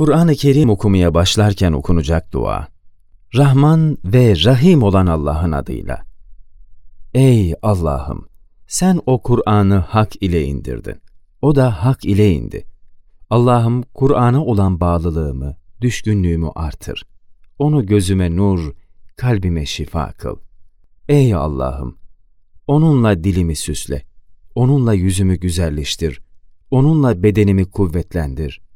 Kur'an-ı Kerim okumaya başlarken okunacak dua. Rahman ve Rahim olan Allah'ın adıyla. Ey Allah'ım! Sen o Kur'an'ı hak ile indirdin. O da hak ile indi. Allah'ım Kur'an'a olan bağlılığımı, düşkünlüğümü artır. Onu gözüme nur, kalbime şifa kıl. Ey Allah'ım! Onunla dilimi süsle. Onunla yüzümü güzelleştir. Onunla bedenimi kuvvetlendir.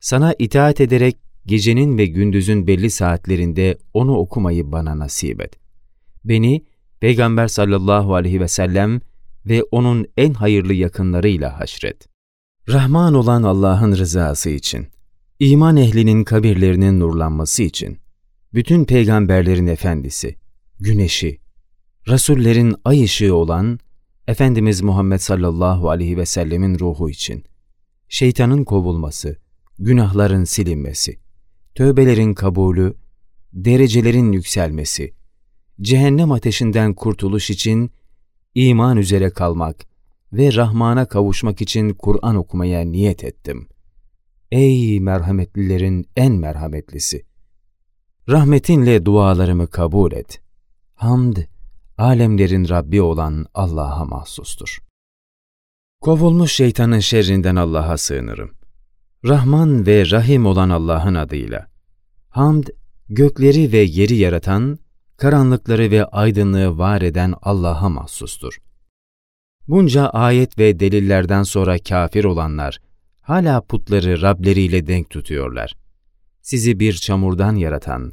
Sana itaat ederek gecenin ve gündüzün belli saatlerinde onu okumayı bana nasip et. Beni Peygamber sallallahu aleyhi ve sellem ve onun en hayırlı yakınlarıyla haşret. Rahman olan Allah'ın rızası için, iman ehlinin kabirlerinin nurlanması için, bütün peygamberlerin efendisi, güneşi, Rasullerin ay ışığı olan Efendimiz Muhammed sallallahu aleyhi ve sellemin ruhu için, şeytanın kovulması, günahların silinmesi, tövbelerin kabulü, derecelerin yükselmesi, cehennem ateşinden kurtuluş için iman üzere kalmak ve Rahman'a kavuşmak için Kur'an okumaya niyet ettim. Ey merhametlilerin en merhametlisi! Rahmetinle dualarımı kabul et. Hamd, alemlerin Rabbi olan Allah'a mahsustur. Kovulmuş şeytanın şerrinden Allah'a sığınırım. Rahman ve Rahim olan Allah'ın adıyla. Hamd, gökleri ve yeri yaratan, karanlıkları ve aydınlığı var eden Allah'a mahsustur. Bunca ayet ve delillerden sonra kafir olanlar, hala putları Rableriyle denk tutuyorlar. Sizi bir çamurdan yaratan,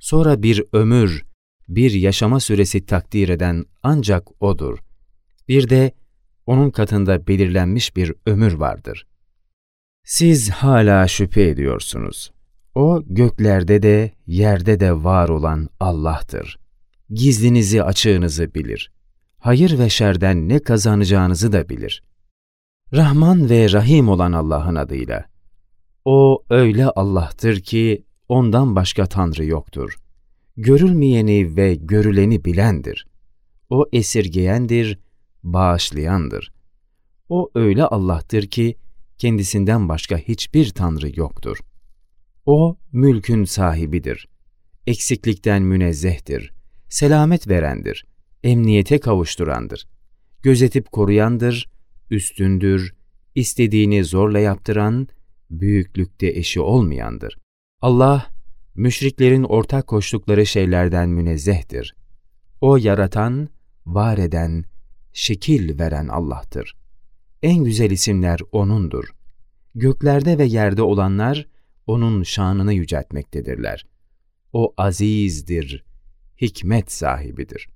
sonra bir ömür, bir yaşama süresi takdir eden ancak O'dur. Bir de O'nun katında belirlenmiş bir ömür vardır. Siz hala şüphe ediyorsunuz. O göklerde de yerde de var olan Allah'tır. Gizlinizi açığınızı bilir. Hayır ve şerden ne kazanacağınızı da bilir. Rahman ve Rahim olan Allah'ın adıyla. O öyle Allah'tır ki ondan başka Tanrı yoktur. Görülmeyeni ve görüleni bilendir. O esirgeyendir, bağışlayandır. O öyle Allah'tır ki kendisinden başka hiçbir Tanrı yoktur. O mülkün sahibidir. Eksiklikten münezzehtir. Selamet verendir. Emniyete kavuşturandır. Gözetip koruyandır, üstündür, istediğini zorla yaptıran, büyüklükte eşi olmayandır. Allah, müşriklerin ortak koştukları şeylerden münezzehtir. O yaratan, var eden, şekil veren Allah'tır. En güzel isimler O'nundur. Göklerde ve yerde olanlar, O'nun şanını yüceltmektedirler. O azizdir, hikmet sahibidir.